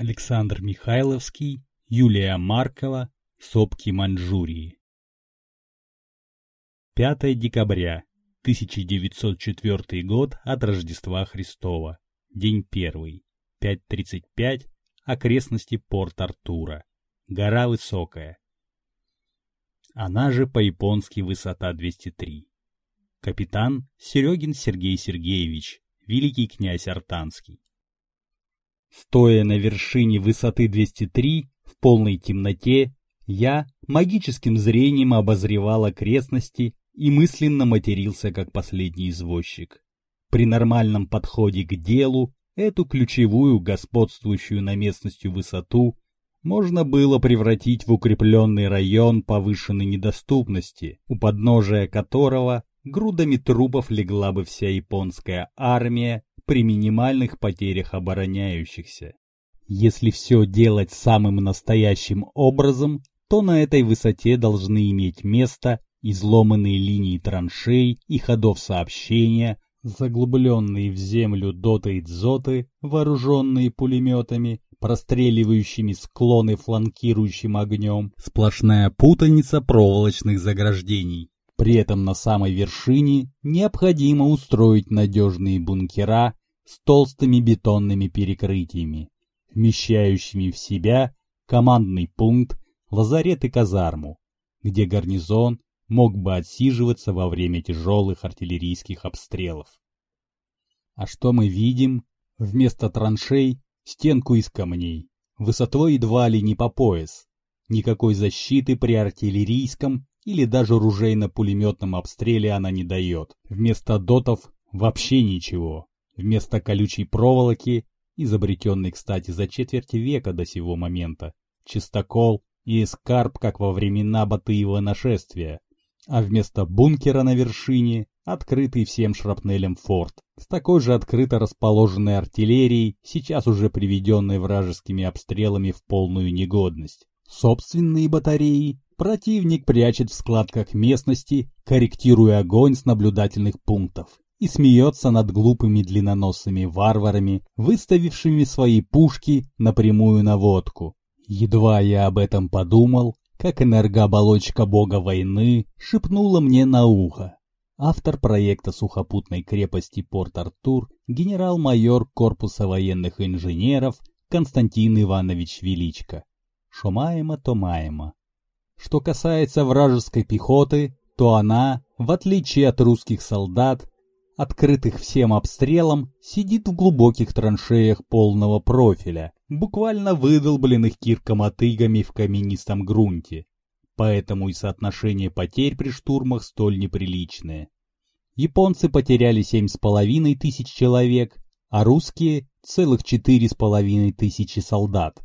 Александр Михайловский, Юлия Маркова, Сопки Маньчжурии. 5 декабря, 1904 год от Рождества Христова. День первый. 5.35. Окрестности Порт-Артура. Гора высокая. Она же по-японски высота 203. Капитан Серегин Сергей Сергеевич, великий князь Артанский. Стоя на вершине высоты 203, в полной темноте, я магическим зрением обозревал окрестности и мысленно матерился как последний извозчик. При нормальном подходе к делу эту ключевую, господствующую на местности высоту можно было превратить в укрепленный район повышенной недоступности, у подножия которого грудами трупов легла бы вся японская армия при минимальных потерях обороняющихся. Если все делать самым настоящим образом, то на этой высоте должны иметь место изломанные линии траншей и ходов сообщения, заглубленные в землю доты и дзоты, вооруженные пулеметами, простреливающими склоны фланкирующим огнем, сплошная путаница проволочных заграждений. При этом на самой вершине необходимо устроить надежные бункера с толстыми бетонными перекрытиями, вмещающими в себя командный пункт, лазарет и казарму, где гарнизон мог бы отсиживаться во время тяжелых артиллерийских обстрелов. А что мы видим? Вместо траншей — стенку из камней, высотой едва ли не по пояс. Никакой защиты при артиллерийском или даже ружейно-пулеметном обстреле она не дает. Вместо дотов вообще ничего. Вместо колючей проволоки, изобретенной, кстати, за четверть века до сего момента, чистокол и эскарп, как во времена Батыева нашествия, а вместо бункера на вершине открытый всем шрапнелем форт, с такой же открыто расположенной артиллерией, сейчас уже приведенной вражескими обстрелами в полную негодность. Собственные батареи противник прячет в складках местности, корректируя огонь с наблюдательных пунктов и смеется над глупыми длинноносыми варварами, выставившими свои пушки на прямую наводку. Едва я об этом подумал, как энергооболочка бога войны шепнула мне на ухо. Автор проекта сухопутной крепости Порт-Артур, генерал-майор Корпуса военных инженеров Константин Иванович Величко. Шомаема Томаема. Что касается вражеской пехоты, то она, в отличие от русских солдат, открытых всем обстрелом, сидит в глубоких траншеях полного профиля, буквально выдолбленных киркомотыгами в каменистом грунте. Поэтому и соотношение потерь при штурмах столь неприличное. Японцы потеряли семь с половиной тысяч человек, а русские — целых четыре с половиной тысячи солдат.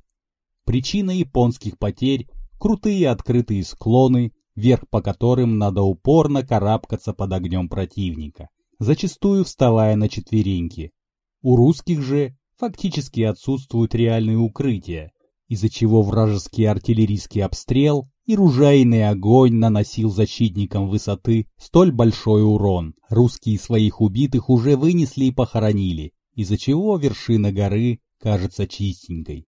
Причина японских потерь — крутые открытые склоны, вверх по которым надо упорно карабкаться под огнем противника зачастую вставая на четвереньки. У русских же фактически отсутствуют реальные укрытия, из-за чего вражеский артиллерийский обстрел и ружейный огонь наносил защитникам высоты столь большой урон. Русские своих убитых уже вынесли и похоронили, из-за чего вершина горы кажется чистенькой.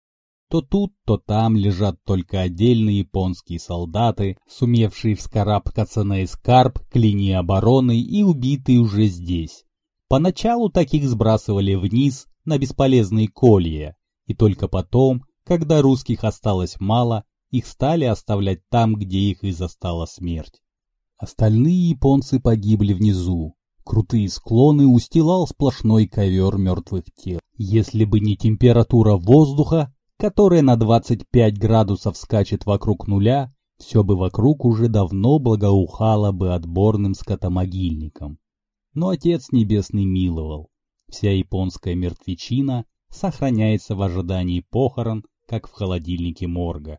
То тут, то там лежат только отдельные японские солдаты, сумевшие вскарабкаться на эскарп к линии обороны и убитые уже здесь. Поначалу таких сбрасывали вниз на бесполезные колья, и только потом, когда русских осталось мало, их стали оставлять там, где их и застала смерть. Остальные японцы погибли внизу. Крутые склоны устилал сплошной ковер мертвых тел. Если бы не температура воздуха, которая на 25 градусов скачет вокруг нуля, все бы вокруг уже давно благоухало бы отборным скотомогильником. Но Отец Небесный миловал. Вся японская мертвечина сохраняется в ожидании похорон, как в холодильнике морга.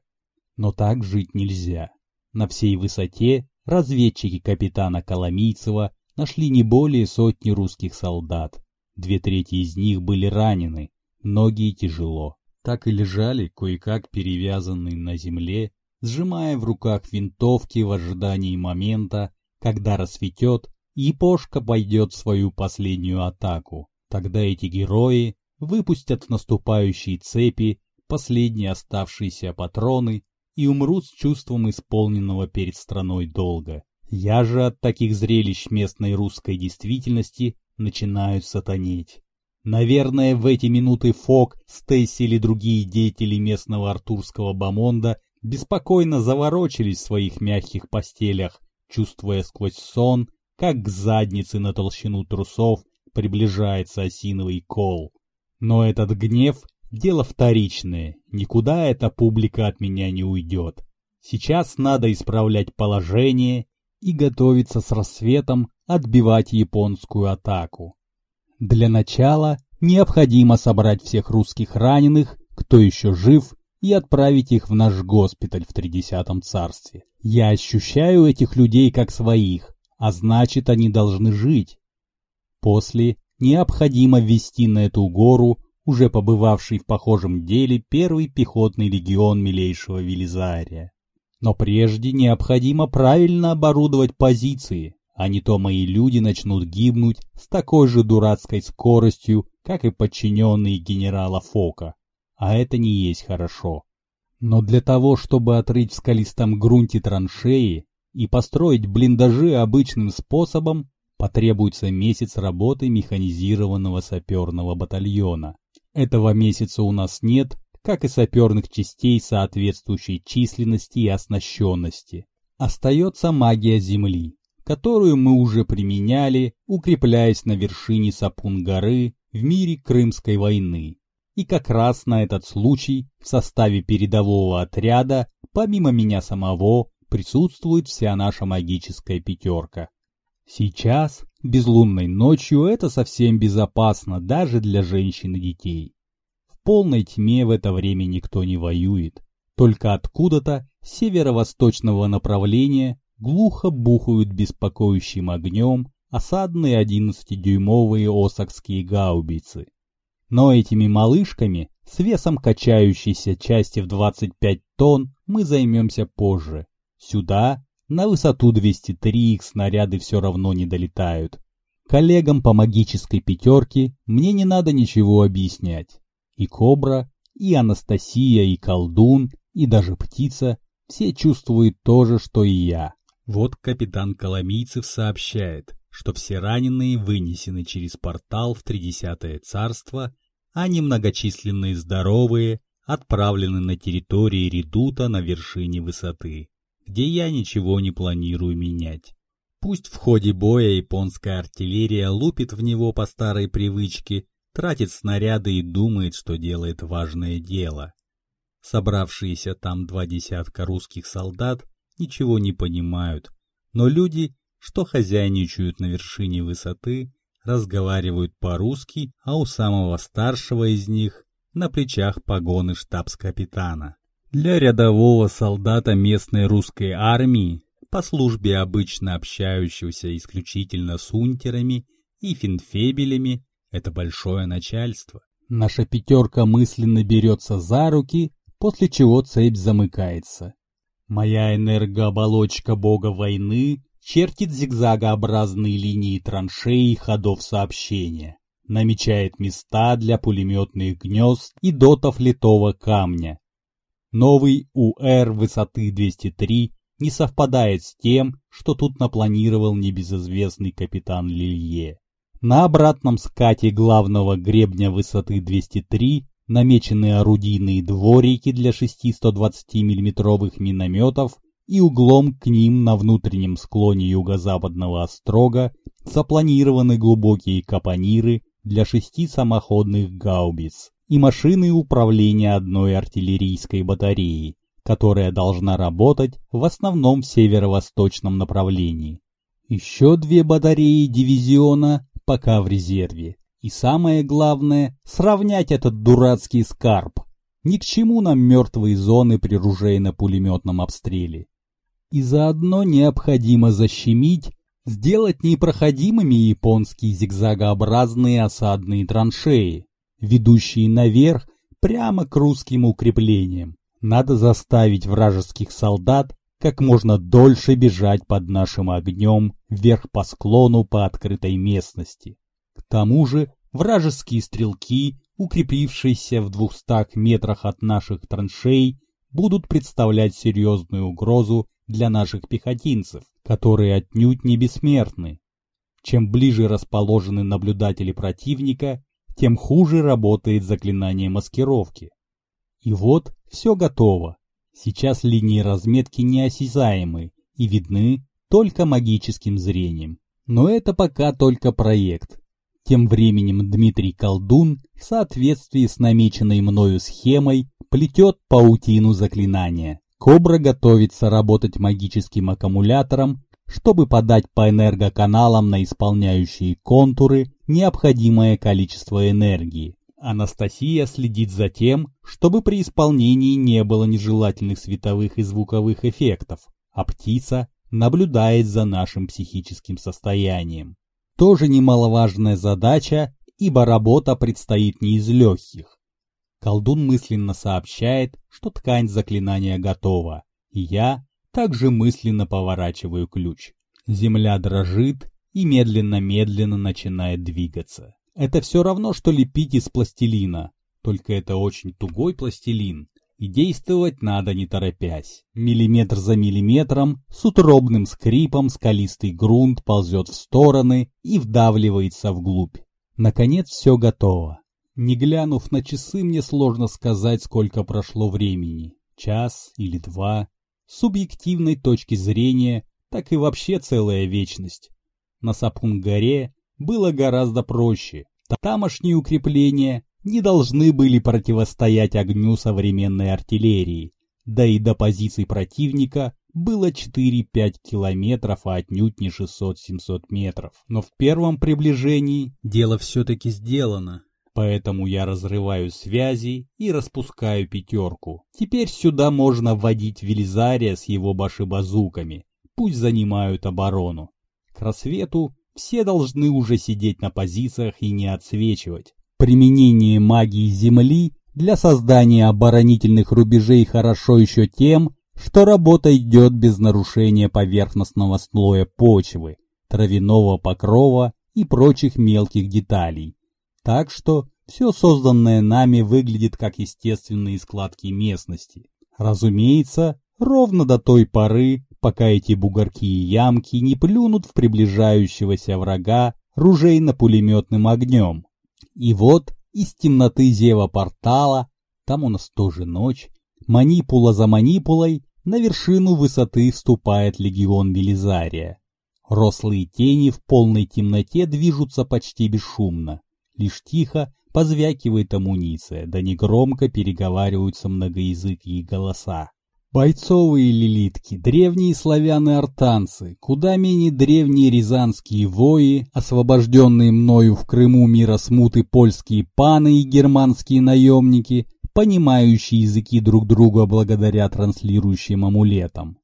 Но так жить нельзя. На всей высоте разведчики капитана Коломийцева нашли не более сотни русских солдат. Две трети из них были ранены, многие тяжело так и лежали, кое-как перевязанные на земле, сжимая в руках винтовки в ожидании момента, когда рассветет, и Пошка пойдет в свою последнюю атаку. Тогда эти герои выпустят в наступающие цепи последние оставшиеся патроны и умрут с чувством исполненного перед страной долга. Я же от таких зрелищ местной русской действительности начинаю сатанеть. Наверное, в эти минуты Фок, Стейси или другие деятели местного артурского бомонда беспокойно заворочились в своих мягких постелях, чувствуя сквозь сон, как к заднице на толщину трусов приближается осиновый кол. Но этот гнев — дело вторичное, никуда эта публика от меня не уйдет. Сейчас надо исправлять положение и готовиться с рассветом отбивать японскую атаку. Для начала необходимо собрать всех русских раненых, кто еще жив, и отправить их в наш госпиталь в Тридесятом царстве. Я ощущаю этих людей как своих, а значит, они должны жить. После необходимо ввести на эту гору уже побывавший в похожем деле первый пехотный легион милейшего Велизария. Но прежде необходимо правильно оборудовать позиции, а не то мои люди начнут гибнуть с такой же дурацкой скоростью, как и подчиненные генерала Фока. А это не есть хорошо. Но для того, чтобы отрыть в скалистом грунте траншеи и построить блиндажи обычным способом, потребуется месяц работы механизированного саперного батальона. Этого месяца у нас нет, как и саперных частей соответствующей численности и оснащенности. Остается магия Земли которую мы уже применяли, укрепляясь на вершине Сапун-горы в мире Крымской войны. И как раз на этот случай в составе передового отряда, помимо меня самого, присутствует вся наша магическая пятерка. Сейчас, безлунной ночью, это совсем безопасно даже для женщин и детей. В полной тьме в это время никто не воюет. Только откуда-то, северо-восточного направления, глухо бухают беспокоящим огнем осадные 11-дюймовые осакские гаубицы. Но этими малышками с весом качающейся части в 25 тонн мы займемся позже. Сюда, на высоту 203, их снаряды все равно не долетают. Коллегам по магической пятерке мне не надо ничего объяснять. И Кобра, и Анастасия, и Колдун, и даже Птица все чувствуют то же, что и я. Вот капитан Коломийцев сообщает, что все раненые вынесены через портал в Тридесятое царство, а немногочисленные здоровые отправлены на территории редута на вершине высоты, где я ничего не планирую менять. Пусть в ходе боя японская артиллерия лупит в него по старой привычке, тратит снаряды и думает, что делает важное дело. Собравшиеся там два десятка русских солдат ничего не понимают, но люди, что хозяйничают на вершине высоты, разговаривают по-русски, а у самого старшего из них на плечах погоны штабс-капитана. Для рядового солдата местной русской армии, по службе обычно общающегося исключительно с унтерами и финфебелями, это большое начальство. Наша пятерка мысленно берется за руки, после чего цепь замыкается. Моя энергооболочка бога войны чертит зигзагообразные линии траншеи и ходов сообщения, намечает места для пулеметных гнезд и дотов литого камня. Новый УР высоты 203 не совпадает с тем, что тут напланировал небезызвестный капитан Лилье. На обратном скате главного гребня высоты 203 намечены орудийные дворики для шести 120 миллиметровых минометов и углом к ним на внутреннем склоне юго-западного острога запланированы глубокие капониры для шести самоходных гаубиц и машины управления одной артиллерийской батареи, которая должна работать в основном в северо-восточном направлении. Еще две батареи дивизиона пока в резерве, и самое главное, сравнять этот дурацкий скарб. Ни к чему нам мертвые зоны при ружейно-пулеметном обстреле. И заодно необходимо защемить, сделать непроходимыми японские зигзагообразные осадные траншеи, ведущие наверх прямо к русским укреплениям. Надо заставить вражеских солдат как можно дольше бежать под нашим огнем вверх по склону по открытой местности. К тому же вражеские стрелки укрепившиеся в двухстах метрах от наших траншей, будут представлять серьезную угрозу для наших пехотинцев, которые отнюдь не бессмертны. Чем ближе расположены наблюдатели противника, тем хуже работает заклинание маскировки. И вот все готово. Сейчас линии разметки неосязаемы и видны только магическим зрением. Но это пока только проект. Тем временем Дмитрий Колдун в соответствии с намеченной мною схемой плетет паутину заклинания. Кобра готовится работать магическим аккумулятором, чтобы подать по энергоканалам на исполняющие контуры необходимое количество энергии. Анастасия следит за тем, чтобы при исполнении не было нежелательных световых и звуковых эффектов, а птица наблюдает за нашим психическим состоянием. Тоже немаловажная задача, ибо работа предстоит не из легких. Колдун мысленно сообщает, что ткань заклинания готова, и я также мысленно поворачиваю ключ. Земля дрожит и медленно-медленно начинает двигаться. Это все равно, что лепить из пластилина, только это очень тугой пластилин, и действовать надо не торопясь. Миллиметр за миллиметром, с утробным скрипом скалистый грунт ползет в стороны и вдавливается вглубь. Наконец все готово. Не глянув на часы, мне сложно сказать, сколько прошло времени. Час или два. С субъективной точки зрения, так и вообще целая вечность. На Сапун-горе было гораздо проще. Тамошние укрепления не должны были противостоять огню современной артиллерии, да и до позиций противника было 4-5 километров, а отнюдь не 600-700 метров. Но в первом приближении дело все-таки сделано. Поэтому я разрываю связи и распускаю пятерку. Теперь сюда можно вводить Велизария с его башибазуками. Пусть занимают оборону. К рассвету все должны уже сидеть на позициях и не отсвечивать. Применение магии Земли для создания оборонительных рубежей хорошо еще тем, что работа идет без нарушения поверхностного слоя почвы, травяного покрова и прочих мелких деталей. Так что все созданное нами выглядит как естественные складки местности. Разумеется, ровно до той поры, пока эти бугорки и ямки не плюнут в приближающегося врага ружейно-пулеметным огнем. И вот из темноты зева портала, там у нас тоже ночь, манипула за манипулой, на вершину высоты вступает легион Велизария. Рослые тени в полной темноте движутся почти бесшумно. Лишь тихо позвякивает амуниция, да негромко переговариваются многоязыкие голоса. Бойцовые лилитки, древние славяны-артанцы, куда менее древние рязанские вои, освобожденные мною в Крыму мира смуты польские паны и германские наемники, понимающие языки друг друга благодаря транслирующим амулетам.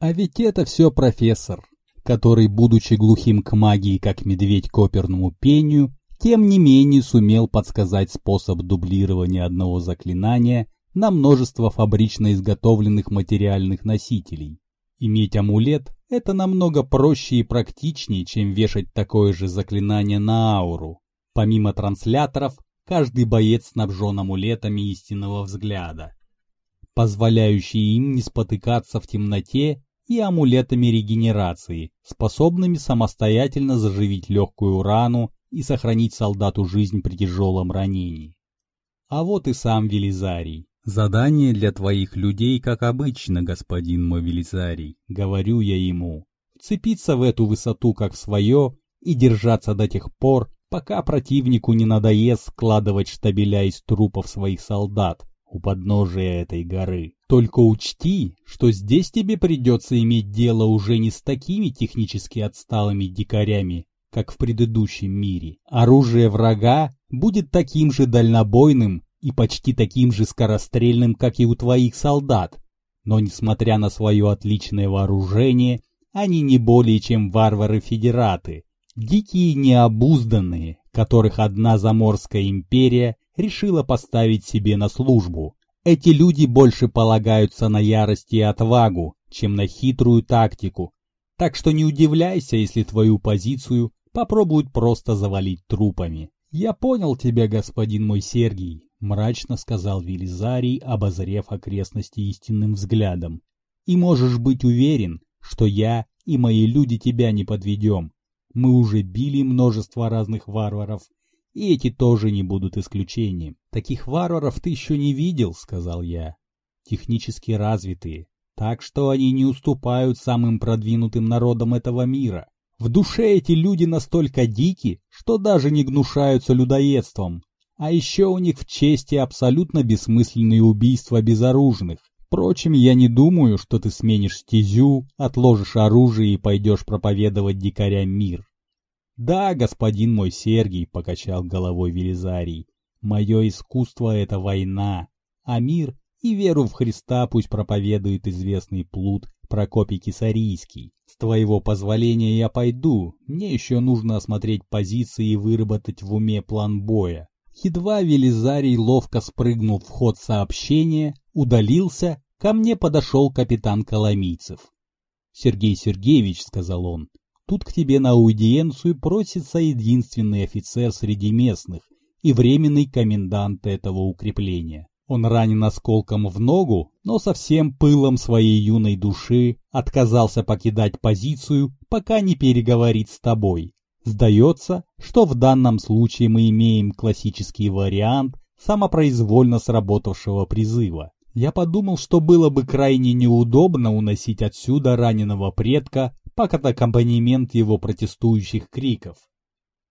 А ведь это все профессор, который, будучи глухим к магии, как медведь к оперному пению, тем не менее сумел подсказать способ дублирования одного заклинания на множество фабрично изготовленных материальных носителей. Иметь амулет – это намного проще и практичнее, чем вешать такое же заклинание на ауру. Помимо трансляторов, каждый боец снабжен амулетами истинного взгляда, позволяющие им не спотыкаться в темноте и амулетами регенерации, способными самостоятельно заживить легкую рану и сохранить солдату жизнь при тяжелом ранении. А вот и сам Велизарий. «Задание для твоих людей, как обычно, господин Мовелизарий», — говорю я ему. «Вцепиться в эту высоту, как в свое, и держаться до тех пор, пока противнику не надоест складывать штабеля из трупов своих солдат у подножия этой горы. Только учти, что здесь тебе придется иметь дело уже не с такими технически отсталыми дикарями, как в предыдущем мире. Оружие врага будет таким же дальнобойным и почти таким же скорострельным, как и у твоих солдат. Но, несмотря на свое отличное вооружение, они не более чем варвары-федераты, дикие необузданные, которых одна заморская империя решила поставить себе на службу. Эти люди больше полагаются на ярость и отвагу, чем на хитрую тактику. Так что не удивляйся, если твою позицию попробуют просто завалить трупами. «Я понял тебя, господин мой Сергий», — мрачно сказал Велизарий, обозрев окрестности истинным взглядом. «И можешь быть уверен, что я и мои люди тебя не подведем. Мы уже били множество разных варваров, и эти тоже не будут исключением. Таких варваров ты еще не видел, сказал я. Технически развитые, так что они не уступают самым продвинутым народам этого мира. В душе эти люди настолько дики, что даже не гнушаются людоедством. А еще у них в чести абсолютно бессмысленные убийства безоружных. Впрочем, я не думаю, что ты сменишь стезю, отложишь оружие и пойдешь проповедовать дикарям мир. Да, господин мой Сергий, покачал головой Велизарий, мое искусство — это война, а мир и веру в Христа пусть проповедует известный плут Прокопий Кисарийский. С твоего позволения я пойду, мне еще нужно осмотреть позиции и выработать в уме план боя. Едва Велизарий ловко спрыгнул в ход сообщения, удалился, ко мне подошел капитан Коломийцев. «Сергей Сергеевич», — сказал он, Тут к тебе на аудиенцию просится единственный офицер среди местных и временный комендант этого укрепления. Он ранен осколком в ногу, но со всем пылом своей юной души отказался покидать позицию, пока не переговорит с тобой. Сдается, что в данном случае мы имеем классический вариант самопроизвольно сработавшего призыва. Я подумал, что было бы крайне неудобно уносить отсюда раненого предка под аккомпанемент его протестующих криков.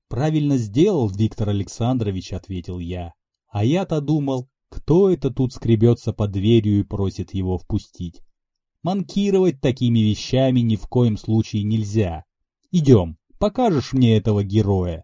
«Правильно сделал Виктор Александрович», — ответил я. «А я-то думал, кто это тут скребется под дверью и просит его впустить. Манкировать такими вещами ни в коем случае нельзя. Идем, покажешь мне этого героя».